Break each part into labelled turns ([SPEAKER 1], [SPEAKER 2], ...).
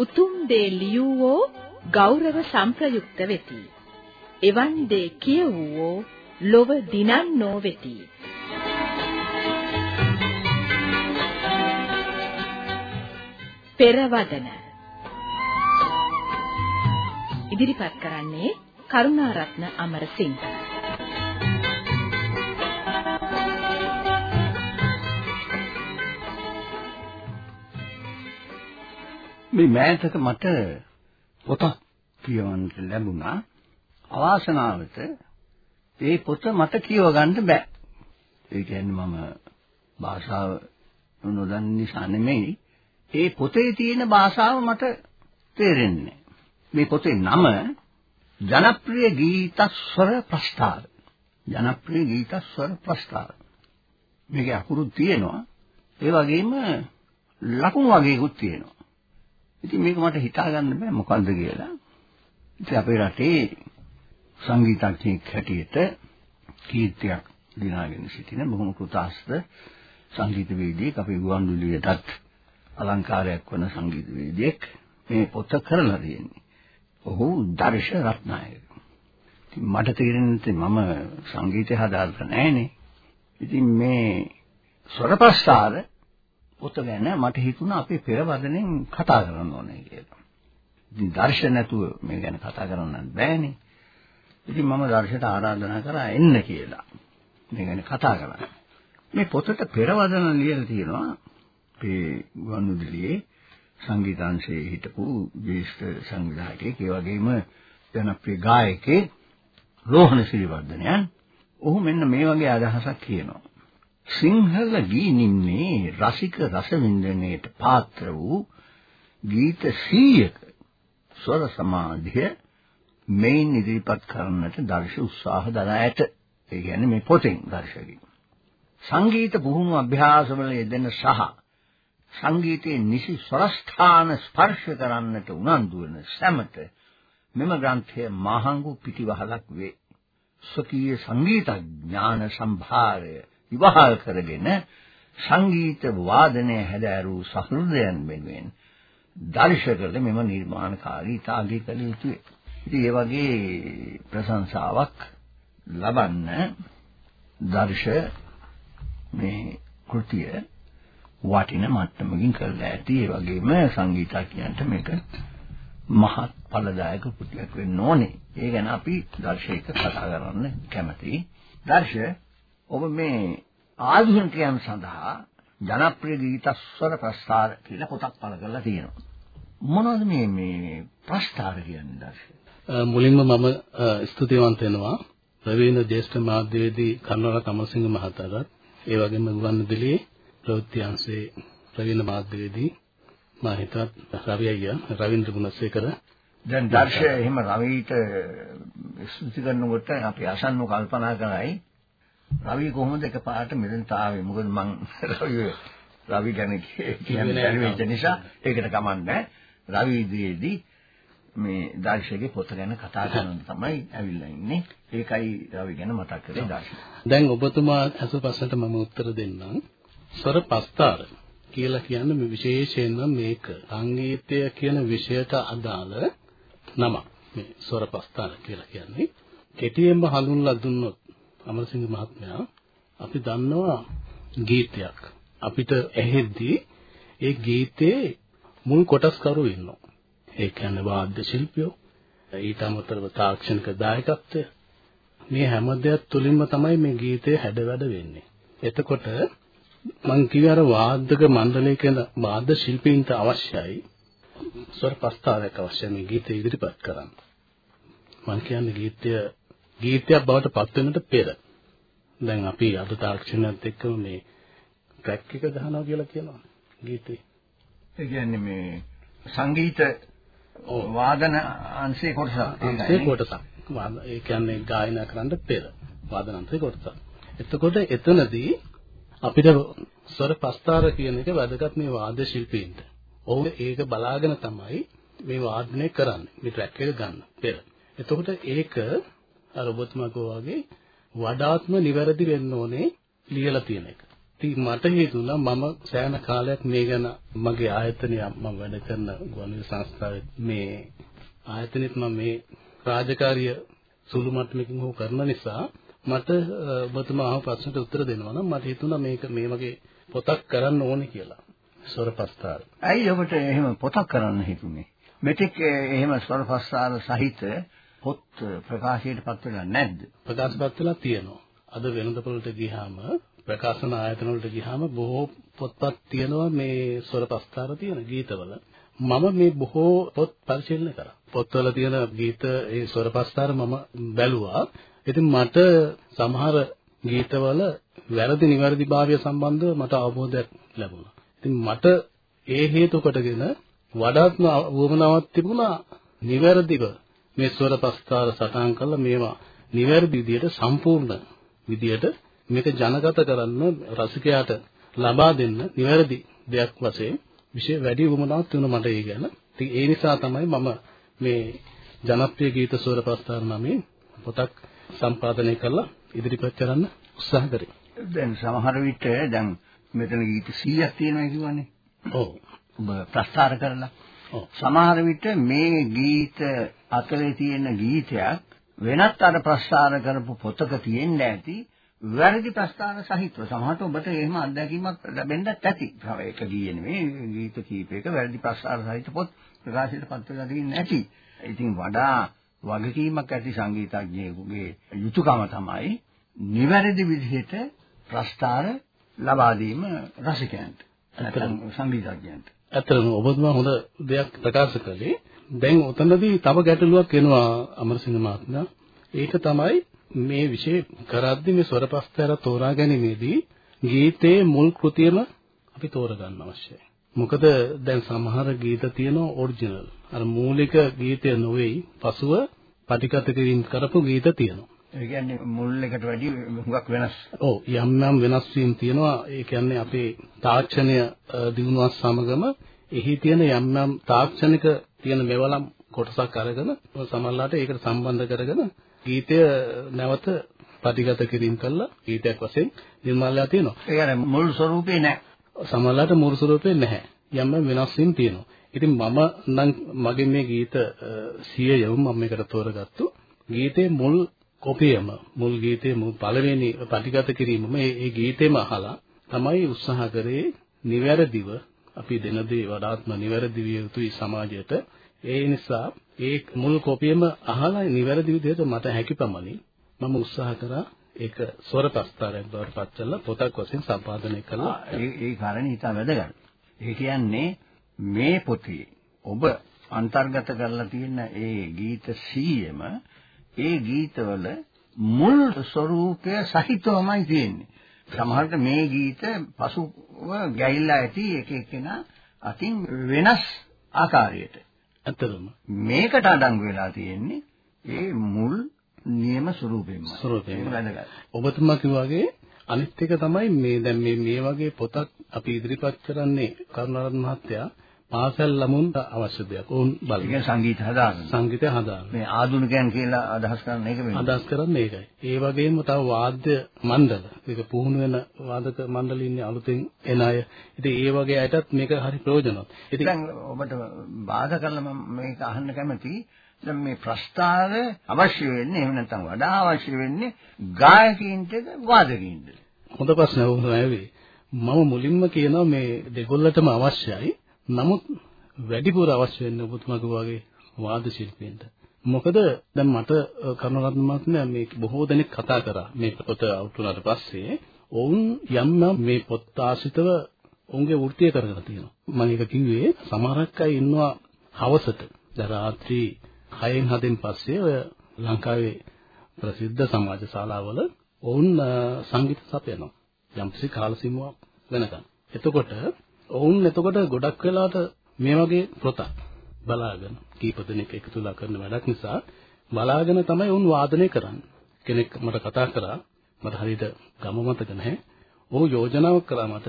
[SPEAKER 1] උතුම් දේ ලියවෝ ගෞරව සම්ප්‍රයුක්ත වෙති. එවන් දේ කියවෝ ලොව දිනන්නෝ වෙති. පෙරවදන ඉදිරිපත් කරන්නේ කරුණාරත්න අමරසිංහ
[SPEAKER 2] මේ මෑතක මට පොතක් කියවන්න ලැබුණා. අවාසනාවට ඒ පොත මට කියව ගන්න බෑ. ඒ කියන්නේ මම භාෂාව නොදන්න නිසා නෙමෙයි. ඒ පොතේ තියෙන භාෂාව මට තේරෙන්නේ මේ පොතේ නම ජනප්‍රිය ගීතස්වර ප්‍රස්තාව ජනප්‍රිය ගීතස්වර ප්‍රස්තාව මේකේ අකුරු තියෙනවා. ඒ වගේම ලකුණු වගේකුත් තියෙනවා. ඉතින් මේක මට හිතා ගන්න බෑ මොකද්ද කියලා. ඉතින් අපේ රටේ සංගීතඥයෙක් හැටියට කීර්තියක් දිනාගෙන සිටින බොහොම කෘතාස්ත සංගීතවේදියෙක් අපේ ගුවන්විදුලියටත් අලංකාරයක් වන සංගීතවේදියෙක් මේ පොත කරලා තියෙන්නේ. ඔහු දර්ශ රත්නායක. ඉතින් මට තේරෙන්නේ මම සංගීතය හදාගන්න නැහැනේ. ඉතින් මේ ස්වරපස්තාර පොත ගැන මට හිතුණා අපි පෙරවදනෙන් කතා කරන්න ඕනේ කියලා. ඉතින් දර්ශන නැතුව මේ ගැන කතා කරන්න බෑනේ. ඉතින් මම දර්ශයට ආරාධනා කරා එන්න කියලා. මේ ගැන කතා කරන්න. මේ පොතට පෙරවදන ලියලා තියෙනවා අපේ ගුවන්විදුලියේ සංගීතාංශයේ හිටපු ජ්‍යෙෂ්ඨ සංවිධායකයෙක් ඒ වගේම ජනප්‍රිය ගායකයෙක් රෝහණ සිරිවර්ධනයන්. ඔහු මෙන්න මේ වගේ අදහසක් කියනවා. සිංහල ගී නිම්නේ රසික රසවින්දනයට පාත්‍ර වූ ගීත 100ක ස්වර සමාධිය මේන් ඉදිරිපත් කරන්නට දර්ශ උත්සාහ දරා ඇත. ඒ කියන්නේ මේ පොතෙන් දර්ශකී. සංගීත පුහුණු අභ්‍යාසවල යෙදෙන සහ සංගීතයේ නිසි ස්වරස්ථාන ස්පර්ශ කරන්නට උනන්දු වන සැමට මෙම ග්‍රන්ථය මහඟු පිටිවහලක් වේ. ස්වකීය සංගීත ඥාන සම්භාරය විවාහ කරගෙන සංගීත වාදනය හැදෑරූ සහෘදයන් වෙනුවෙන් දර්ශකල මෙම නිර්මාණකාරී තාගී කළ යුතුය. ඉතින් ඒ වගේ ප්‍රශංසාවක් ලබන්න දර්ශ මේ කෘතිය වටින මට්ටමකින් කරලා ඇති. ඒ වගේම සංගීතඥයන්ට මේක මහත් ඵලදායක කෘතියක් වෙන්න ඕනේ. ඒ ගැන අපි දර්ශයක කතා කරන්න කැමතියි. දර්ශ ඔබ මේ ආධුනිකයන් සඳහා ජනප්‍රිය ගීත ස්වර ප්‍රස්තාර කියලා පොතක් පළ කරලා තියෙනවා. මොනවද මේ මේ ප්‍රස්තාර කියන්නේ දැන්?
[SPEAKER 3] මුලින්ම මම ස්තුතිවන්ත වෙනවා ප්‍රවීණ ජ්‍යෙෂ්ඨ මාධ්‍යවේදී කරුණාරත්න අමරසිංහ මහතාට ඒ වගේම ගුවන්විදුලියේ ප්‍රවෘත්ති අංශයේ ප්‍රවීණ මාධ්‍යවේදී මා හිතත් රවි අයියා රවීන්ද්‍ර ගුණසේකර
[SPEAKER 2] දැන් දර්ශය එහෙම රවිට ස්තුති කරනකොට අපි අසන්නව කල්පනා කරයි රවි කොහොමද එකපාරට මෙතනට ආවේ? මොකද මං රවි රවි ගැන කියන්නේ නිසා ඒකට කමන්නේ රවි ඉදිරියේදී මේ දර්ශකගේ පොත ගැන කතා කරන තමයි ඇවිල්ලා ඉන්නේ. ඒකයි රවි ගැන මතක් කරේ දර්ශක.
[SPEAKER 3] දැන් ඔබතුමා අසු ප්‍රශ්නට මම උත්තර දෙන්නම්. ස්වර පස්තාර කියලා කියන්නේ මේ විශේෂයෙන්ම මේක සංගීතය කියන විෂයට අදාළ නම. මේ ස්වර පස්තාර කියලා කියන්නේ කෙටියෙන්ම හඳුන්ලා දුන්නොත් අමරසිංහ මහත්මයා අපි දන්නවා ගීතයක් අපිට ඇහෙද්දී ඒ ගීතේ මුල් කොටස්කරු ඉන්නවා. ඒ කියන්නේ වාද්‍ය ශිල්පියෝ ඊට අමතරව තාක්ෂණික දායකත්වය මේ හැම දෙයක් තුලින්ම තමයි මේ ගීතය හැඩවැඩ වෙන්නේ. එතකොට මං කිව්වේ අර වාද්‍යක මණ්ඩලයේ කියන වාද්‍ය ශිල්පීන්ට අවශ්‍යයි ස්වර ප්‍රස්තාවයක් අවශ්‍යයි මේ ගීතය ඉදිරිපත් කරන්න. මං කියන්නේ ගීතය ගීතයක් බවට පත් වෙනට පෙර දැන් අපි අද තාක්ෂණයත් එක්කම මේ ට්‍රැක් එක ගහනවා කියලා කියනවා ගීතේ.
[SPEAKER 2] ඒ කියන්නේ මේ සංගීත වාදන අංශේ කොටස.
[SPEAKER 3] අංශේ කොටසක්. ඒ කියන්නේ ගායනා කරන්න පෙර වාදන අංශේ කොටසක්. එතකොට එතනදී අපිට ස්වර පස්තාර කියන එක වැදගත් මේ වාද්‍ය ශිල්පීන්ට. ඔව් ඒක බලාගෙන තමයි මේ වාදනය කරන්නේ. මේ ට්‍රැක් එක ගන්න පෙර. එතකොට ඒක අර ඔබතුමා වගේ වඩාත්ම නිවැරදි වෙන්න ඕනේ ලියලා තියෙන එක. ඉතින් මට හිතුණා මම සෑහෙන කාලයක් මේ ගැන මගේ ආයතනය මම වැඩ කරන ගුවන්විදුලි සංස්ථාවේ මේ ආයතනෙත් මම මේ රාජකාරිය සුළු මට්ටමකින් හෝ කරන නිසා මට ඔබතුමා අහපු ප්‍රශ්නට උත්තර දෙනවා නම් මට හිතුණා මේක මේ වගේ පොතක් කරන්න ඕනේ කියලා. ස්වරපස්තාර.
[SPEAKER 2] ඇයි ඔබට එහෙම පොතක් කරන්න හිතුනේ? මෙතෙක් එහෙම ස්වරපස්තාර සහිත පොත් ප්‍රකාශයට පත් වෙලා නැද්ද?
[SPEAKER 3] ප්‍රකාශපත් වෙලා තියෙනවා. අද වෙළඳපොළට ගියාම ප්‍රකාශන ආයතන වලට ගියාම බොහෝ පොත්පත් තියෙනවා මේ ස්වරපස්තාර තියෙන ගීතවල. මම මේ බොහෝ පොත් පරිශීලනය කරා. පොත්වල තියෙන ගීත ඒ ස්වරපස්තාර මම බැලුවා. ඉතින් මට සමහර ගීතවල වැරදි නිවැරදිභාවය සම්බන්ධව මට අවබෝධයක් ලැබුණා. ඉතින් මට ඒ හේතු කොටගෙන වඩාත්ම වුවමනාවක් තිබුණා නිවැරදිව මේ ස්වරපස්තාර සටහන් කළා මේවා නිවැරදි විදියට සම්පූර්ණ විදියට මේක ජනගත කරන්න රසිකයාට ලබා දෙන්න නිවැරදි දෙයක් වශයෙන් විශේෂ වැඩි වුමනාවක් තුන මට ඒ ගැන. ඉතින් ඒ නිසා තමයි මම මේ ජනප්‍රිය ගීත ස්වරපස්තාර නමේ පොතක් සම්පාදනය කරලා ඉදිරිපත් කරන්න උත්සාහ කරේ.
[SPEAKER 2] දැන් සමහර විට දැන් මෙතන ගීත 100ක් තියෙනවා කියවනේ.
[SPEAKER 3] ඔව්.
[SPEAKER 2] ඔබ ප්‍රස්තාර කරලා.
[SPEAKER 3] ඔව්.
[SPEAKER 2] සමහර විට මේ ගීත අතරේ තියෙන ගීතයක් වෙනත් අර ප්‍රස්තාර කරපු පොතක තියෙන්න ඇති වැරදි ප්‍රස්තාර සහිතව සමහරට ඔබට එහෙම අත්දැකීමක් ලැබෙන්නත් ඇති. ඒක ගීය නෙමෙයි ගීත කීපයක වැරදි ප්‍රස්තාර සහිත පොත් ප්‍රකාශයට පත් වෙලා තියෙන්නේ නැති. ඉතින් වඩා වගකීමක් ඇති සංගීතඥයෙකුගේ යුතුයකම තමයි නිවැරදි විදිහට ප්‍රස්තාර ලබා දීම රසිකයන්ට නැත්නම් සංගීතඥයන්ට.
[SPEAKER 3] ඇත්තටම ඔබතුමා හොඳ දෙයක් ප්‍රකාශ කළේ. දැන් උතනදී තව ගැටලුවක් එනවා අමරසිංහ මහත්මයා. ඒක තමයි මේ વિશે කරද්දී මේ ස්වරපස්තර තෝරා ගැනීමේදී ගීතයේ මුල් කෘතියම අපි තෝරගන්න අවශ්‍යයි. මොකද දැන් සමහර ගීත තියෙනවා ඔරිජිනල්. අර මූලික ගීතය නොවේයි පසුව පටිගත කිරීම කරපු ගීත තියෙනවා.
[SPEAKER 2] ඒ කියන්නේ මුල් එකට වැඩිය හුඟක් වෙනස්.
[SPEAKER 3] ඔව් යම් යම් වෙනස් වීම් තියෙනවා. ඒ කියන්නේ අපේ තාක්ෂණය දිනුවත් සමගම එහි තියෙන යම් යම් තාක්ෂණික තියෙන මෙවලම් කොටසක් අරගෙන සමහරලාට ඒකට සම්බන්ධ කරගෙන ගීතය නැවත පටිගත කිරීම කළා ගීතයක් වශයෙන් නිර්මාණලා තියෙනවා.
[SPEAKER 2] ඒ කියන්නේ මුල් ස්වරූපේ නැහැ.
[SPEAKER 3] සමහරලාට මුල් ස්වරූපේ නැහැ. යම් වෙනස් වීම් තියෙනවා. ඉතින් මම නම් මගේ මේ ගීත 100 යවුම් මම මේකට තෝරගත්තු. ගීතේ මුල් කොපියම මුල් ගීතේ මුල් පළවෙනි පටිගත කිරීමම ඒ ඒ ගීතේම අහලා තමයි උත්සාහ කරේ නිවැරදිව අපි දෙන දේ වඩාත්ම නිවැරදි විය යුතුයි සමාජයට. ඒ නිසා ඒ මුල් කොපියම අහලා නිවැරදි විදිහට මට හැකි පමණින් මම උත්සාහ කරා ඒක ස්වර ප්‍රස්තාරයක් බවට පත් කළා පොතක් වශයෙන් සම්පාදනය කළා.
[SPEAKER 2] ඒ ඒ කාරණේ ඉතා වැදගත්. ඒ කියන්නේ මේ පොතේ ඔබ අන්තර්ගත කරලා තියෙන ඒ ගීත 100ම ඒ ගීතවල මුල් ස්වરૂපය සහිතවමයි තියෙන්නේ. සමහරට මේ ගීත පසුව ගැහිලා ඇති එක එකනා අතින් වෙනස් ආකාරයට.
[SPEAKER 3] අතරම
[SPEAKER 2] මේකට අඩංගු වෙලා තියෙන්නේ ඒ මුල් නියම ස්වરૂපයෙන්ම.
[SPEAKER 3] ස්වરૂපයෙන්ම
[SPEAKER 2] වැදගත්.
[SPEAKER 3] ඔබතුමා කිව්වාගේ අනිත් එක තමයි මේ දැන් මේ මේ වගේ පොතක් අපි ඉදිරිපත් කරන්නේ කරුණාරත්න මහත්තයා පාසල් ළමුන්ට අවශ්‍ය දෙයක්. ඕන් බලන්න.
[SPEAKER 2] ඒක සංගීත හදාගන්න.
[SPEAKER 3] සංගීතය හදාගන්න.
[SPEAKER 2] මේ ආධුනිකයන් කියලා අදහස් කරන එක වෙන්නේ.
[SPEAKER 3] අදහස් කරන්නේ ඒකයි. ඒ වගේම තව වාද්‍ය මණ්ඩල. ඒක පුහුණු වෙන වාදක මණ්ඩල ඉන්නේ අලුතෙන් එන අය. ඉතින් ඒ වගේ අයටත් මේක හරි ප්‍රයෝජනවත්.
[SPEAKER 2] ඉතින් දැන් ඔබට බාධා කරලා මම මේක අහන්න කැමතියි. දැන් මේ ප්‍රස්තාව අවශ්‍ය වෙන්නේ එහෙම නැත්නම් වඩා අවශ්‍ය වෙන්නේ ගායකයින්ටද වාදකයින්ටද?
[SPEAKER 3] හොඳ ප්‍රශ්නයක් වුණා මම මුලින්ම කියනවා මේ දෙගොල්ලටම අවශ්‍යයි. නමුත් වැඩිපුර අවශ්‍ය වෙන්නේ ඔබතුමාගේ වගේ වාද ශිල්පීන්ට. මොකද දැන් මට කරුණාරත්න මහත්මයා මේ බොහෝ දෙනෙක් කතා කරා මේ පොත අවුට් වුණාට පස්සේ ඔවුන් යම් යම් මේ පොත් ආශ්‍රිතව ඔවුන්ගේ වෘත්තිය කරගෙන තියෙනවා. මම ඒක කිව්වේ සමහරක් අය ඉන්නවා හවසට. දැන් රාත්‍රී 6න් 7න් පස්සේ ඔය ලංකාවේ ප්‍රසිද්ධ සමාජ ශාලාවල ඔවුන් සංගීත සපයනවා. යම්කිසි කාල සීමාවක් වෙනකන්. එතකොට ඔවුන් එතකොට ගොඩක් වෙලාවට මේ වගේ පොතක් බලාගෙන කීප දෙනෙක් එකතුලා කරන වැඩක් නිසා බලාගෙන තමයි ඔවුන් වාදනය කරන්නේ. කෙනෙක් මට කතා කරා මට හරියට ගම මතක නැහැ. ඔහු යෝජනාවක් කළා මට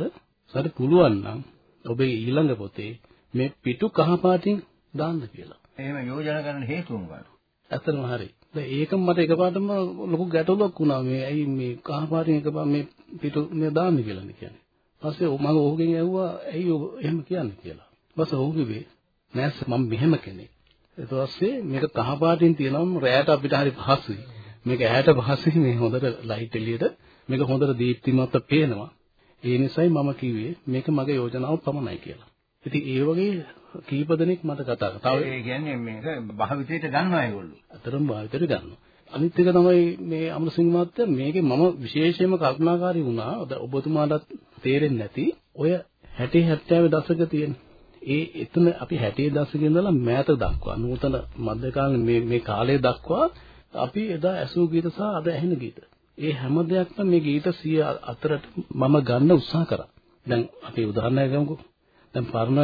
[SPEAKER 3] සරි පුළුවන් නම් ඔබේ ඊළඟ පොතේ මේ පිටු කහ පාටින් දාන්න කියලා.
[SPEAKER 2] එහෙම යෝජනා කරන්න හේතුව මොකක්ද?
[SPEAKER 3] ඇත්තටම හරි. දැන් ඒක මට එකපාරටම ලොකු ගැටලුවක් වුණා මේ ඇයි මේ කහ පාටින් එකපාර මේ පිටු මේ දාන්නේ කියලා කියන්නේ. පස්සේ මම ඔහුගෙන් ඇහුවා ඇයි ඔබ එහෙම කියන්නේ කියලා. ඊපස්සේ ඔහු කිව්වේ නෑ මම මෙහෙම කෙනෙක්. ඊට පස්සේ මේක කහ පාටින් තියෙනවා රැයට අපිට හරි පහසුයි. මේක ඇහැට පහසුයි මේ හොඳට ලයිට් එළියට මේක හොඳට දීප්තිමත්ව පේනවා. ඒ නිසායි මම කිව්වේ මේක මගේ යෝජනාව පමණයි කියලා. ඉතින් ඒ වගේ කීප දෙනෙක් මට කතා කරා.
[SPEAKER 2] ඒ කියන්නේ මේක භාවිතයට ගන්නවා ඒගොල්ලෝ.
[SPEAKER 3] අතරම භාවිතයට ගන්නවා. අනිත් එක තමයි මේ අමරසිංහ මහත්තයා මේකේ මම විශේෂයෙන්ම කල්පනාකාරී වුණා. ඔබතුමාටත් තේරෙන්නේ නැති ඔය 60 70 දශක තියෙන. ඒ එතන අපි 60 දශකේ ඉඳලා මෑත දක්වා නූතන මධ්‍යකාලීන මේ මේ කාලය දක්වා අපි එදා ඇසූ ගීත සහ අද ඇහෙන ගීත. ඒ හැම දෙයක්ම මේ ගීත 100 අතරට මම ගන්න උත්සාහ කරා. දැන් අපි උදාහරණයක් ගමුකෝ. දැන් පරණ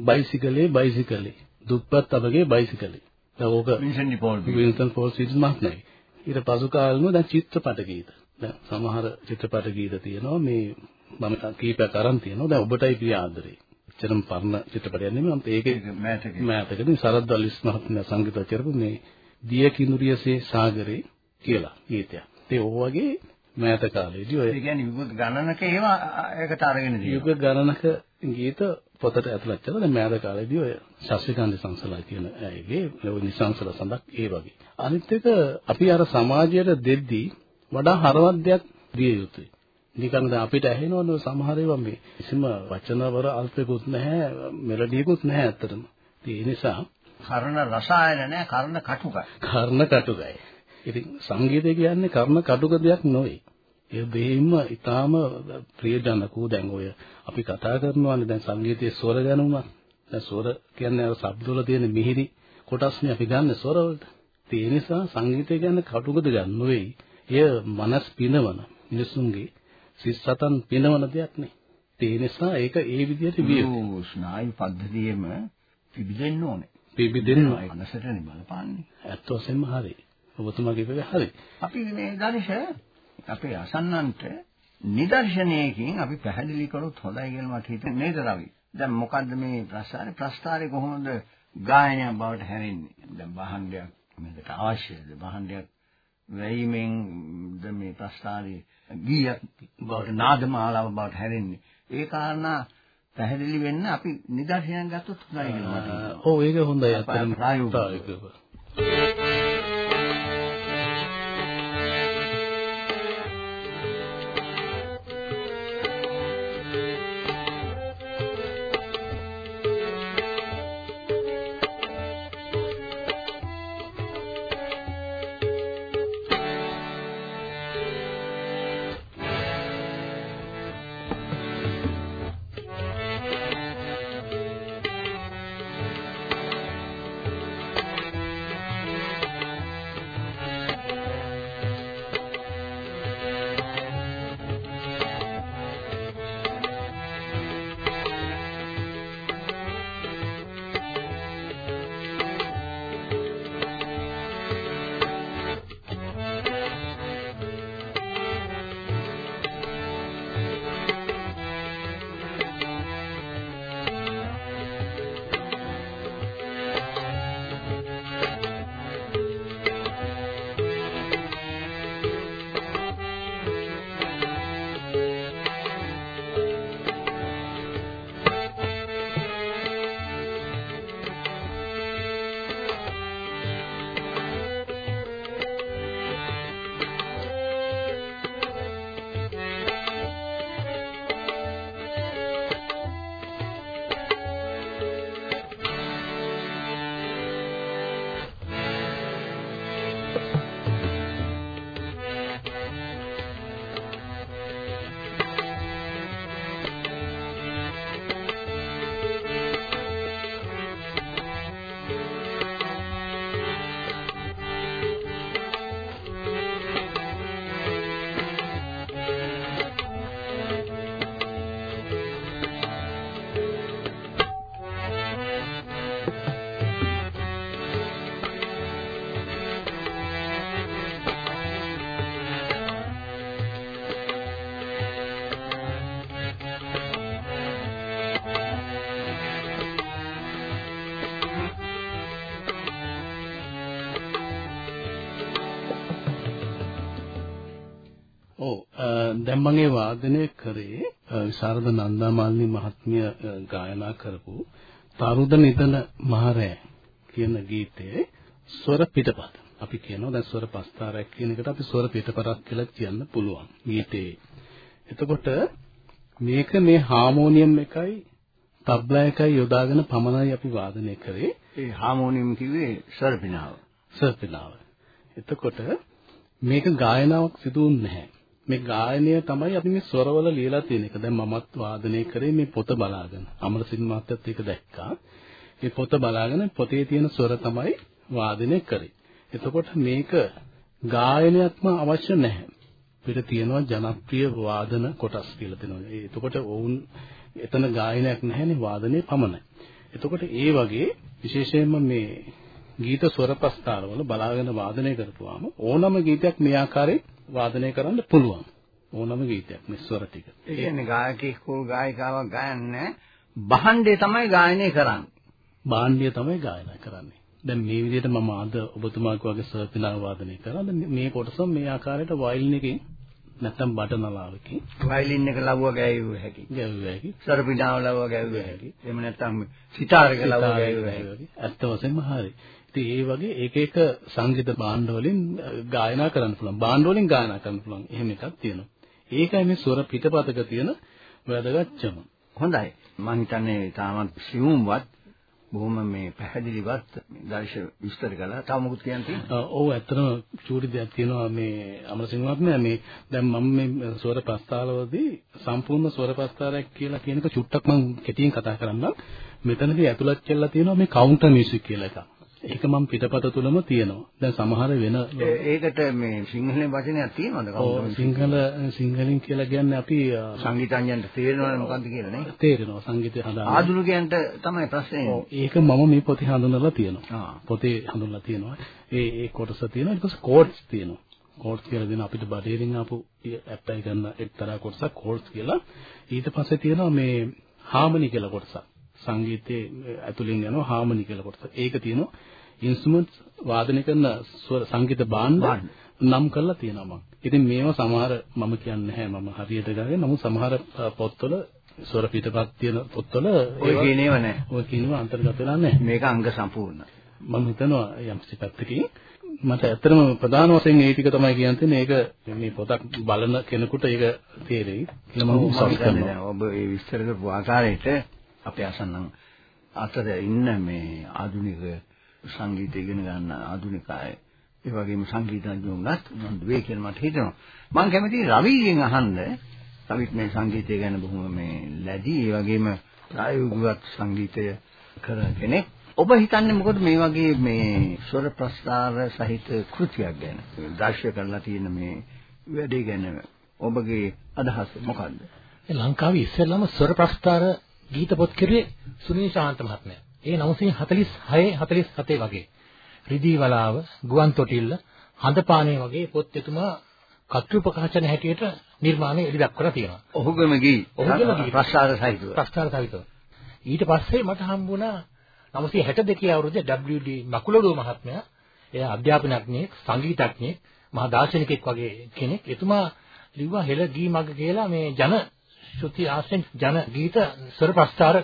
[SPEAKER 3] බයිසිකලේ බයිසිකලේ දුප්පත් අපගේ බයිසිකලේ. දැන් ඕක
[SPEAKER 2] Vincent de Paul
[SPEAKER 3] Vincent Paul cities මහත්මයාගේ. ඊට පසු කාලෙම දැන් චිත්‍රපට ගීත. දැන් සමහර චිත්‍රපට ගීත තියෙනවා මේ මම කීපයක් අරන් තියෙනවා. දැන් ඔබටයි පිය ආදරේ. එච්චරම පරණ චිත්‍රපටයක් නෙමෙයි. මම ඒකේ
[SPEAKER 2] මෑතකේ
[SPEAKER 3] මෑතකදී සරද්දල් ඉස් මහත්මයා සංගීතචරපු මේ දිය කිනුරියසේ සාගරේ කියලා ගීතයක්. ඒ වගේ මෑත කාලේදී ඔය
[SPEAKER 2] කියන්නේ යුග ගණනක ඒවා ඒකට අරගෙන
[SPEAKER 3] යුග ගණනක ගීත පොතට ඇතුළත් කරලා දැන් මෑත කාලේදී ඔය ශාස්ත්‍රීය සංසලා කියන ඔය නිසංසල සඳක් ඒ වගේ. අනිත් එක අපි අර සමාජයට දෙද්දී වඩා හරවත් දෙයක් දිය යුතුයි. නිකන් දැන් අපිට ඇහෙනවනේ සමහර ඒවා මේ කිසිම වචනවල අල්පෙකුත් නැහැ මෙලඩියකුත් නැහැ ඇත්තටම. ඒ නිසා
[SPEAKER 2] කර්ණ රසායන නැහැ කර්ණ කටුකයි.
[SPEAKER 3] කර්ණ කටුකයි. ඉතින් සංගීතය කියන්නේ කර්ණ කටුක දෙයක් නෙවෙයි. ඒ දෙහිම ඊටාම ප්‍රියජනක දැන් ඔය අපි කතා කරනවානේ දැන් සංගීතයේ ස්වර ගැන උනත් දැන් ස්වර කියන්නේ අර ශබ්ද වල තියෙන මිහිරි කොටස්නේ අපි ගන්න ස්වර වලට. ඒ නිසා සංගීතය කියන්නේ කටුක දෙයක් නෙවෙයි. එය මනස් පිනවන මිනිසුන්ගේ සිත් සතන් පිනවන දෙයක් නේ. ඒ නිසා ඒක ඒ විදිහට විය.
[SPEAKER 2] ස්නායු පද්ධතියෙම පිබිදෙන්න ඕනේ.
[SPEAKER 3] පිබිදෙන්න
[SPEAKER 2] මනසටනේ බලපාන්නේ.
[SPEAKER 3] ඇත්ත වශයෙන්ම හරි. ඔබතුමා කියපේ හරි.
[SPEAKER 2] අපි මේ දර්ශ අපේ අසන්නන්ට නිදර්ශනයකින් අපි පැහැදිලි කරොත් හොඳයි කියලා මට හිතෙන්නේ නේද රවි? දැන් මොකද්ද මේ ප්‍රස්තාරේ ප්‍රස්තාරේ කොහොමද ගායනයක් බවට හැරෙන්නේ? දැන් භාණ්ඩයක් මේකට අවශ්‍යද? භාණ්ඩයක් වැයීමෙන් ද මේ ප්‍රස්තාරේ ගීයක් බවට නාදමාලාව බවට හැරෙන්නේ. ඒ කාරණා පැහැදිලි වෙන්න අපි නිදර්ශනයක් ගත්තොත් හොඳයි කියලා මට.
[SPEAKER 3] ඔව් ඒක හොඳයි අත්‍තරම
[SPEAKER 2] ප්‍රායෝගිකව.
[SPEAKER 3] ඒ වාදනය කරේ විශාරද නන්දාමාලිනී මහත්මිය ගායනා කරපු තරුද නිදන මහරෑ කියන ගීතයේ ස්වර පිටපත. අපි කියනවා දැන් ස්වර පස්තාරයක් කියන එකට අපි ස්වර පිටපතක් කියලා කියන්න පුළුවන් ගීතේ. එතකොට මේක මේ හාමෝනියම් එකයි තබ්ලා එකයි යොදාගෙන පමණයි අපි වාදනය කරේ.
[SPEAKER 2] ඒ හාමෝනියම් කිව්වේ සර්පිනාව.
[SPEAKER 3] සර්පිනාව. එතකොට මේක ගායනාවක් සිදුුන්නේ නැහැ. මේ ගායනය තමයි අපි මේ ස්වරවල ලියලා තියෙන එක. දැන් මමත් වාදනය කරේ මේ පොත බලාගෙන. අමරසිංහ මහත්තයත් ඒක දැක්කා. මේ පොත බලාගෙන පොතේ තියෙන ස්වර තමයි වාදනය කරේ. එතකොට මේක ගායනයක්ම අවශ්‍ය නැහැ. පිට තියෙනවා ජනප්‍රිය වාදන කොටස් කියලා තියෙනවා. එතකොට ඔවුන් එතන ගායනයක් නැහැනේ වාදනයේ පමණයි. එතකොට ඒ වගේ විශේෂයෙන්ම මේ ගීත ස්වර ප්‍රස්තාරවල බලාගෙන වාදනය කරපුවාම ඕනම ගීතයක් මේ ආකාරයෙන් වාදනය කරන්න පුළුවන්. ඕනම ගීතයක් මේ ස්වර ටික.
[SPEAKER 2] ඒ කියන්නේ ගායකයෙක් හෝ ගායිකාවක් ගයන්නේ බහන්ඩේ තමයි ගායනය කරන්නේ.
[SPEAKER 3] භාණ්ඩය තමයි ගායනා කරන්නේ. දැන් මේ විදිහට මම අද ඔබතුමාගේ වගේ සර්පිනා වාදනය කරා. මේ කොටස මේ ආකාරයට වයලින් එකකින් නැත්තම් බටනලාවකින්
[SPEAKER 2] වයලින් එක ලව්ව ගැයුව හැකි.
[SPEAKER 3] ගැයුව හැකි.
[SPEAKER 2] සර්පිනාව ලව්ව ගැයුව හැකි. එහෙම නැත්තම් සිතාරක ලව්ව ගැයුව හැකි.
[SPEAKER 3] ඇත්ත වශයෙන්ම හරි. ඉතින් ඒ වගේ එක එක සංගීත භාණ්ඩ වලින් ගායනා කරන්න පුළුවන්. භාණ්ඩ වලින් ගායනා කරන්න පුළුවන්. එහෙම එකක් තියෙනවා. ඒකයි මේ ස්වර පිටපතක තියෙන වැදගත්කම.
[SPEAKER 2] හොඳයි. මම හිතන්නේ තාමත් සියුම්වත් බොහොම මේ පැහැදිලිවත් දර්ශ විස්තර කළා. තව මොකුත් කියන්න තියෙනවද?
[SPEAKER 3] ඔව් ඇත්තටම චූටි දෙයක් තියෙනවා මේ අමරසිංහ මහත්මයා මේ දැන් මම මේ ස්වර ප්‍රස්තාරවලදී සම්පූර්ණ ස්වර ප්‍රස්තාරයක් කියලා කියන එක චුට්ටක් මම කෙටියෙන් කතා කරන්නම්. මෙතනදී ඇතුළත් කරලා තියෙනවා මේ කවුන්ටර් මියුසික් කියලා එකක්. ඒක මම පිටපත තුලම තියෙනවා. දැන් සමහර වෙන
[SPEAKER 2] ඒකට මේ සිංහලෙන් වචනයක් තියෙනවද
[SPEAKER 3] කවුද? සිංහල සිංහලෙන් කියලා කියන්නේ අපි
[SPEAKER 2] සංගීතඥයන්ට තේරෙනවද මොකද්ද කියලා නේ?
[SPEAKER 3] තේරෙනවා සංගීතය හදාගන්න.
[SPEAKER 2] ආධුනිකයන්ට තමයි ප්‍රශ්නේ.
[SPEAKER 3] ඔව් ඒක මම මේ පොතේ හඳුනලා තියෙනවා. පොතේ හඳුනලා තියෙනවා. ඒ ඒ කොටස තියෙනවා. ඊට පස්සේ කෝඩ්ස් තියෙනවා. කෝඩ්ස් කියලා දෙන අපිට බඩේරින් ආපු ඇප්ලයි කරන එක්තරා කොටසක් කෝඩ්ස් කියලා. ඊට පස්සේ තියෙනවා මේ හාමනි කියලා කොටසක්. සංගීතයේ ඇතුලින් යනවා හාමනි කියලා කොටස. ඒක තියෙනවා ඉන්ස්ට්‍රුමන්ට්ස් වාදනය කරන සංගීත භාණ්ඩ නම් කරලා තියෙනවා මම. ඉතින් මේවා සමහර මම කියන්නේ නැහැ මම හරියට ගාගෙන නමුත් සමහර පොත්වල ස්වර පිටපත් තියෙන පොත්වල
[SPEAKER 2] ඔය කියනේව නැහැ.
[SPEAKER 3] ඔය කියනවා අන්තර්ගත වෙලා නැහැ.
[SPEAKER 2] මේක අංග සම්පූර්ණ.
[SPEAKER 3] මම හිතනවා යම්සි පැත්තකින් මට ඇත්තටම ප්‍රධාන වශයෙන් ඒ ටික තමයි කියන්න තියෙන්නේ. ඒක මේ පොතක් බලන කෙනෙකුට ඒක තේරෙයි කියලා මම විශ්වාස කරනවා.
[SPEAKER 2] ඔබ ඒ විස්තර කරපු ආකාරයට අපේ අසන්නන් අතර ඉන්න මේ ආධුනික සංගීතය ඉගෙන ගන්න ආධුනික අය ඒ වගේම සංගීතඥයෝත් උනන්දු වෙයි කියලා මට හිතෙනවා. මම කැමතියි රවිගෙන් අහන්න. රවිත් මේ සංගීතය ගැන බොහොම මේ ලැබි ඒ වගේම ප්‍රායෝගිකව සංගීතය කරන කෙනෙක්. ඔබ හිතන්නේ මොකද මේ වගේ මේ ස්වර ප්‍රස්තාර සහිත කෘතියක් ගැන? දර්ශය කරලා තියෙන මේ වැඩේ ගැන ඔබගේ අදහස මොකද්ද?
[SPEAKER 4] ලංකාවේ ඉස්සෙල්ලාම ස්වර ප්‍රස්තාර ගීත පොත් කිරුවේ සුනීල් ශාන්ත මහත්මයා. ඒ 946 47 වගේ රිදී වලාව ගුවන් තොටිල්ල හඳපානේ වගේ පොත් එතුමා කතෘ ප්‍රකාශන හැටියට නිර්මාණය එලි දක්වලා තියෙනවා.
[SPEAKER 2] ඔහුගම ගී.
[SPEAKER 4] ඔහුගම ගී.
[SPEAKER 2] ප්‍රස්තාර සහිතව.
[SPEAKER 4] ප්‍රස්තාර සහිතව. ඊට පස්සේ මට හම්බුණා 962 අවුරුද්දේ WD මකුලඩුව මහත්මයා එයා අධ්‍යාපනඥයෙක්, සංගීතඥයෙක්, මහා දාර්ශනිකයෙක් වගේ කෙනෙක්. එතුමා ලිව්වා හෙළ ගී මග කියලා මේ ජන ශ්‍රුති ආශ්‍රෙන් ජන ගීත ස්වර ප්‍රස්තාර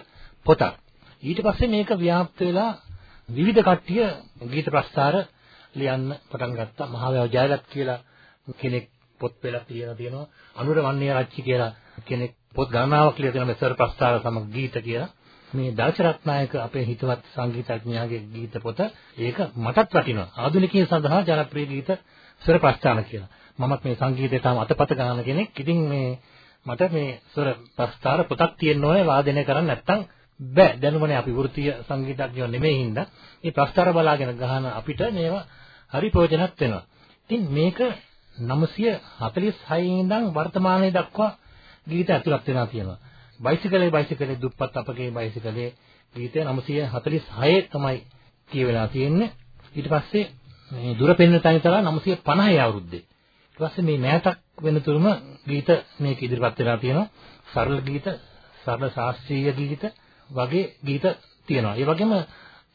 [SPEAKER 4] පොතක්. ඊට පස්සේ මේක ව්‍යාප්ත වෙලා විවිධ කට්ටිය ගීත ප්‍රස්තාර ලියන්න පටන් ගත්තා. මහාවැව ජයලත් කියලා කෙනෙක් පොත් පෙළක් ලියලා තියෙනවා. අනුර වන්නේ රච්චි කියලා කෙනෙක් පොත් ගණනාවක් ලියලා තියෙනවා මෙසර් ප්‍රස්තාර සමග ගීත කියලා. මේ දර්ශරත්නායක අපේ හිතවත් සංගීතඥයාගේ ගීත පොත ඒක මටත් වටිනවා. ආධුනිකයන් සඳහා ජනප්‍රිය ගීත ස්වර ප්‍රස්ථාන කියලා. මමත් මේ සංගීතයට තාම අතපත ගන්න කෙනෙක්. ඉතින් මේ මට මේ ස්වර ප්‍රස්ථාර පොතක් තියෙන්න ඕනේ වාදනය කරන්න නැත්නම් බෑ දැනුමනේ අපි වෘත්තීය සංගීතඥයෝ නෙමෙයි හින්දා මේ ප්‍රස්තාර බලාගෙන ගහන අපිට මේවා හරි ප්‍රයෝජනවත් වෙනවා. ඉතින් මේක 946 ඉඳන් වර්තමානයේ දක්වා ගීත ඇතුළත් වෙනවා කියනවා. බයිසිකලේ බයිසිකලේ දුප්පත් අපගේ බයිසිකලේ ගීතය 946 තමයි කියවෙලා තියෙන්නේ. ඊට පස්සේ මේ දුර පෙන්න තනිතලා 950 අවුරුද්දේ. ඊට පස්සේ මේ මෑතක් වෙනතුරුම ගීත මේක ඉදිරිපත් වෙලා තියෙනවා. සරල ගීත, සරල ශාස්ත්‍රීය ගීත, වගේ ගීත තියෙනවා. ඒ වගේම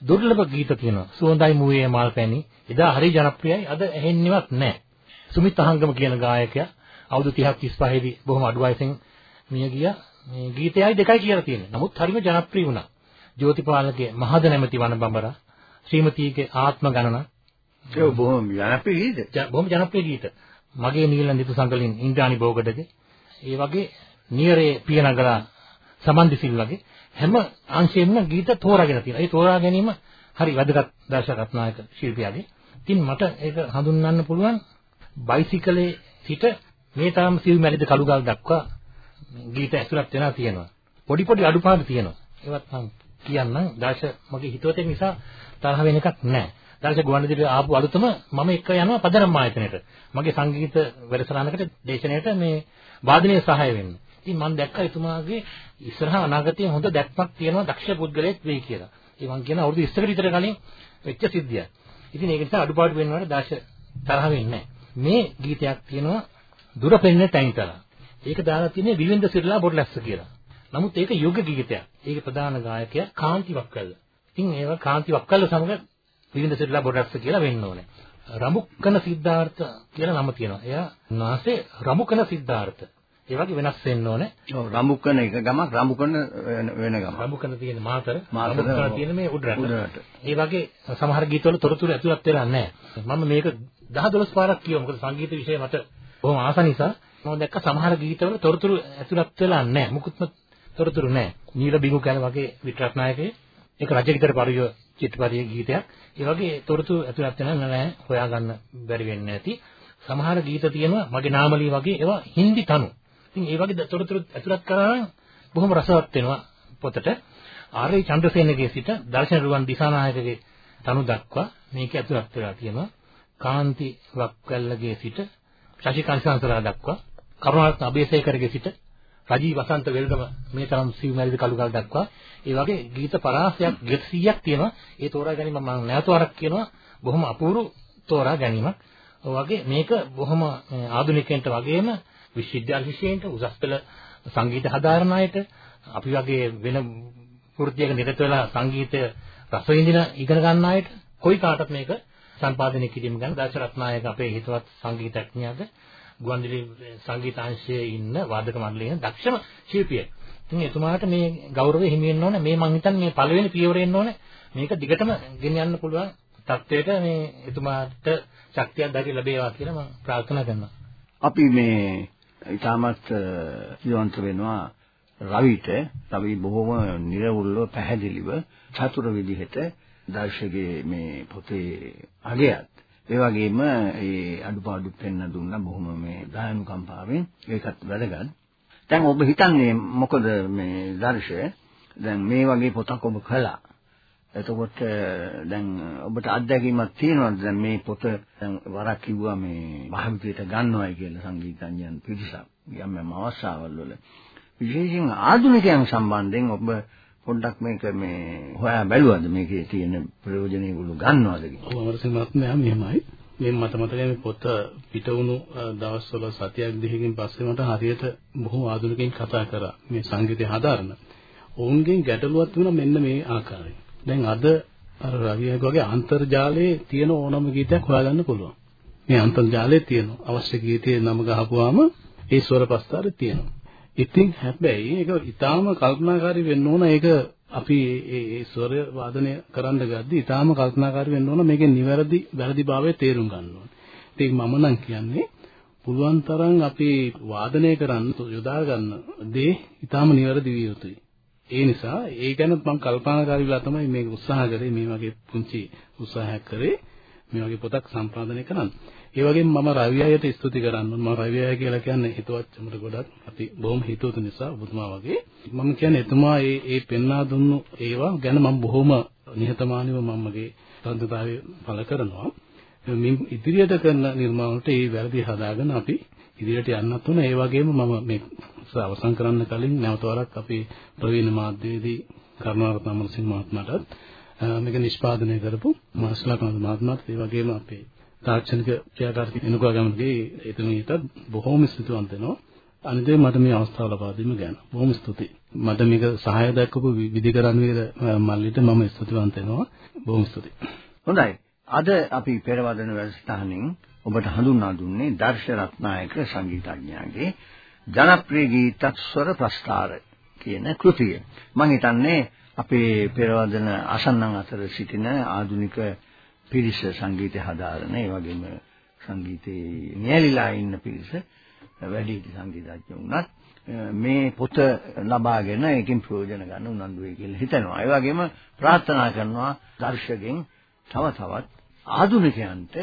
[SPEAKER 4] දුර්ලභ ගීත තියෙනවා. සුවඳයි මුවේ මල් පැණි. එදා හරි ජනප්‍රියයි. අද ඇහෙන්නේවත් නැහැ. සුමිත් අහංගම කියන ගායකයා අවුරුදු 30ක් 35 දී බොහොම අඩු වයසෙන් මිය ගියා. මේ ගීතයයි දෙකයි කියලා තියෙනවා. නමුත් හරිම ජනප්‍රිය වුණා. ජෝතිපාලගේ මහද නැමැති වනබඹරා ශ්‍රීමතීගේ ආත්ම ගණන
[SPEAKER 2] ඒ බොහොම ජනප්‍රිය ගීත.
[SPEAKER 4] බොහොම ජනප්‍රිය ගීත. මගේ නීල නිතු සංගලින් ඉන්ද්‍රාණි බෝගඩගේ ඒ වගේ නියරේ පියනගලා සමන්දි සිල් වගේ හැම අංශයෙන්ම ගීත තෝරාගෙන තියෙනවා. ඒ තෝරා ගැනීම හරි වැදගත් දර්ශක රත්නායක ශිල්පියාගේ. ඉතින් මට ඒක හඳුන්වන්න පුළුවන් බයිසිකලේ සිට මේ තරම් සිව් මැලිද කළුගල් දක්වා ගීත ඇතුළත් වෙනා තියෙනවා. පොඩි පොඩි අඩුපාඩු තියෙනවා. ඒවත් මම කියන්නම් දර්ශ මගේ හිතවතෙක් නිසා තරහ වෙන එකක් නැහැ. දර්ශ ගුවන්විදුලියට ආපු අලුතම මම එක්ක යනවා පදරම් ආයතනයට. මගේ සංගීත වැඩසටහනකට දේශනයට මේ වාදනයේ සහාය වෙන්න. ඉතින් මම දැක්කා එතුමාගේ ඉස්සරහ අනාගතයේ හොඳ දැක්මක් තියෙනවා දක්ෂ පුද්ගලයෙක් වෙයි කියලා. ඒ මං කියන අවුරුදු 20කට විතර කලින් වෙච්ච සිද්ධියක්. ඉතින් ඒක නිසා අඩුපාඩු වෙනවට දාශ තරහ වෙන්නේ මේ ගීතයක් තියෙනවා දුර පෙන්නේ තැන්තලා. ඒක දාලා තියෙන්නේ විවින්ද සිරලා බොඩ්ලැස්ස කියලා. නමුත් ඒක යුග ගීතයක්. ඒකේ ප්‍රධාන ගායකයා කාන්ති වක්කල්ල. ඉතින් ඒවා කාන්ති වක්කල්ල සමග විවින්ද සිරලා බොඩ්ලැස්ස කියලා වෙන්න ඕනේ. රමුක්කන සිද්ධාර්ථ කියලා නම තියෙනවා. එයා නාසේ රමුකන සිද්ධාර්ථ. ඒ වගේ වෙනස් වෙන්න ඕනේ.
[SPEAKER 2] ඔව් රඹුකන එක ගමක් රඹුකන වෙන ගමක්.
[SPEAKER 4] රඹුකන තියෙන මාතර
[SPEAKER 2] රඹුකන
[SPEAKER 4] තියෙන මේ උඩරට. ඒ වගේ සමහර ගීතවල තොරතුරු ඇතුළත් වෙලා නැහැ. මම මේක 10 12 පාරක් කියවුවා. මොකද සංගීත විෂය මට බොහොම ආස නිසා මම දැක්ක සමහර ගීතවල තොරතුරු ඇතුළත් වෙලා නැහැ. මුකුත්ම තොරතුරු නැහැ. නීල බිඟු කන වගේ විත්‍රත්නායකේ ඒක රජගීතර පරිය චිත්‍රපටයේ ගීතයක්. ඒ වගේ තොරතුරු ඇතුළත් වෙන නැහැ. හොයාගන්න බැරි වෙන්නේ නැති. සමහර ගීත තියෙනවා මගේ නාමලී වගේ ඒවා හින්දි තනු. ඉතින් ඒ වගේ තොරතුරු ඇතුළත් කරා බොහොම රසවත් වෙනවා පොතට. ආරේ චන්ද්‍රසේනගේ සිට දර්ශන රුවන් දිසානායකගේ තනු දක්වා මේක ඇතුළත් වෙලා තියෙනවා. කාන්ති වක්කල්ලගේ සිට ශශිකාන්තසන්සලා දක්වා කරුණාරත්න අබේසේකරගේ සිට රජී වසන්ත වෙල්ගම මේ තරම් සිව්මැලිද කළුගල් දක්වා ඒ වගේ ගීත පරාසයක් 100ක් තියෙනවා. ඒ තෝරා ගැනීම මම නැවත වරක් කියනවා බොහොම අපූර්ව තෝරා ගැනීමක්. වගේ මේක බොහොම ආධුනිකයන්ට වගේම විශ්වවිද්‍යාල ශිෂ්‍යයන්ට උසස් පෙළ සංගීත හදාරන අයට අපි වගේ වෙන වෘත්තියක නිරත වෙලා සංගීතය රස විඳින ඉගෙන ගන්න අයට කොයි කාටත් මේක සම්පාදනය කිරීම ගැන දර්ශරත්නායක අපේ හිතවත් සංගීතඥයාද ගුවන්විදුලි සංගීතාංශයේ ඉන්න වාදක මණ්ඩලයේ දක්ෂම ශිල්පියෙක්. ඉතින් එතුමාට මේ ගෞරවය හිමි වෙන්න ඕනේ. මේ මං හිතන්නේ මේ පළවෙනි පියවර එන්න ඕනේ. මේක දිගටම ගෙන යන්න පුළුවන් තත්වයට මේ එතුමාට ශක්තියක් දැරි ලැබේවා කියලා මම ප්‍රාර්ථනා කරනවා.
[SPEAKER 2] අපි මේ ඊටමත් ජීවන්ත වෙනවා රවිට රවි බොහොම නිර්වුල්ව පැහැදිලිව චතුර විදිහට දර්ශකයේ මේ පොතේ අගයත් ඒ වගේම ඒ අඩුපාඩු පෙන්න දුන්නා බොහොම මේ දයානුකම්පාවෙන් ඒකත් වැදගත්. දැන් ඔබ හිතන්නේ මොකද මේ දර්ශය දැන් මේ වගේ පොතක් ඔබ කළා. එතකොට දැන් ඔබට අත්දැකීමක් තියෙනවද දැන් මේ පොත දැන් වරක් කිව්වා මේ භාවිතයට ගන්නවයි කියලා සංගීතඥයන් පිරිසක් යම් යම් අවස්ථාවල් වල විශේෂයෙන් ආධුනිකයන් සම්බන්ධයෙන් ඔබ පොඩ්ඩක් මේක මේ හොයා බැලුවද මේකේ තියෙන ප්‍රයෝජනෙ උළු ගන්නවද කියලා?
[SPEAKER 3] ඔව් අමරසිංහ මහත්මයා මෙහෙමයි. මේ මට මතකයි මේ පොත පිට වුණු දවස්වල සතියක් දෙකකින් පස්සේ මට හරියට බොහෝ ආධුනිකයින් කතා කරා මේ සංගීතය හදාරන. ඔවුන්ගෙන් ගැටලුවක් වුණා මෙන්න මේ ආකාරයෙන්. දැන් අද අර රවියක වගේ අන්තර්ජාලයේ තියෙන ඕනම ගීතයක් හොයාගන්න පුළුවන්. මේ අන්තර්ජාලයේ තියෙන අවශ්‍ය ගීතයේ නම ගහපුවාම ඒ ස්වර ප්‍රස්තාරේ තියෙනවා. ඉතින් හැබැයි ඒක ඊටාම කල්පනාකාරී වෙන්න ඕන ඒක අපි ඒ ස්වර වාදනය කරන්න ගද්දි ඊටාම කල්පනාකාරී වෙන්න ඕන මේකේ නිවැරදි වැරදිභාවය තේරුම් ගන්න ඕන. ඉතින් මම නම් කියන්නේ පුළුවන් තරම් අපි වාදනය කරන්න යොදා ගන්න දේ ඊටාම නිවැරදි විය යුතුයි. ඒ නිසා ඒ ගැන මම කල්පනාකාරී වෙලා තමයි මේක උත්සාහ කරේ මේ වගේ පුංචි උත්සාහයක් කරේ මේ වගේ පොතක් සම්පාදනය කරන්න. ඒ වගේම මම රවි අයට ස්තුති කරන්න මම රවි අය කියලා කියන්නේ හිතවත්කමට ගොඩක් අපි බොහොම හිතවතු නිසා ඔබතුමා වගේ මම කියන්නේ එතුමා ඒ ඒ පෙන්වා දුන්නු ඒවා ගැන මම බොහොම නිහතමානීව මම මගේ සතුටතාවය පළ කරනවා. මින් ඉදිරියට කරන නිර්මාණ වලට ඒ වැරදි හදාගෙන අපි ඉදිරියට යන්නත් උන ඒ වගේම මම මේ අවසන් කරන්න කලින් නැවත වරක් අපේ ප්‍රවීණ මාධ්‍යවේදී කරුණාරත්න අමරසිංහ මහත්මයාටත් මේක නිෂ්පාදනය කරපු මාස්ලාකන්ද මහත්මයාත් ඒ වගේම අපේ තාක්ෂණික ක්‍රියාකාරී එනුකා ගමන්ගේ එතුමියට බොහෝම ස්තුතිවන්ත වෙනවා. අනිදේ මට මේ අවස්ථාව ලබා දීම ගැන බොහොම ස්තුතියි. මට මේක සහාය දක්වපු විදිකරණ වේද මල්ලිට මම ස්තුතිවන්ත වෙනවා. බොහොම ස්තුතියි.
[SPEAKER 2] හොඳයි. අද අපි පෙරවදන වැඩසටහනින් ඔබට හඳුන්වා දුන්නේ දර්ශ රත්නායක සංගීතඥයාගේ ජනප්‍රිය ගීත ස්වර ප්‍රස්තාර කියන කෘතිය. මම හිතන්නේ අපේ පෙරවදන අසන්නන් අතර සිටින ආධුනික පිරිස සංගීතය හදාරන ඒ වගේම සංගීතේ නියැලිලා ඉන්න පිරිස වැඩි සංගීතඥ වුණත් මේ පොත ලබාගෙන ඒකෙන් ප්‍රයෝජන ගන්න උනන්දු වෙයි කියලා හිතනවා. ඒ වගේම ප්‍රාර්ථනා කරනවා දර්ශකෙන් තව තවත් ආධුනිකයන්ට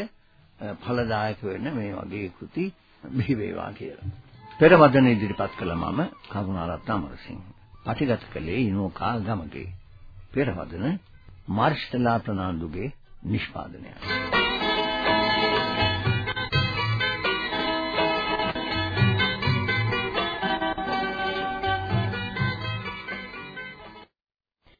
[SPEAKER 2] ඵලදායක වෙන්න මේ වගේ කෘති බිහි වේවා කියලා. පෙරවදන ඉදිරිපත් කළ මම කරුණාරත්න අමරසිංහ. පටිගත කළේ ඉනෝකා ගමගේ. පෙරවදන මාර්ෂ්ටලා ප්‍රනාන්දුගේ නිෂ්පාදනයයි.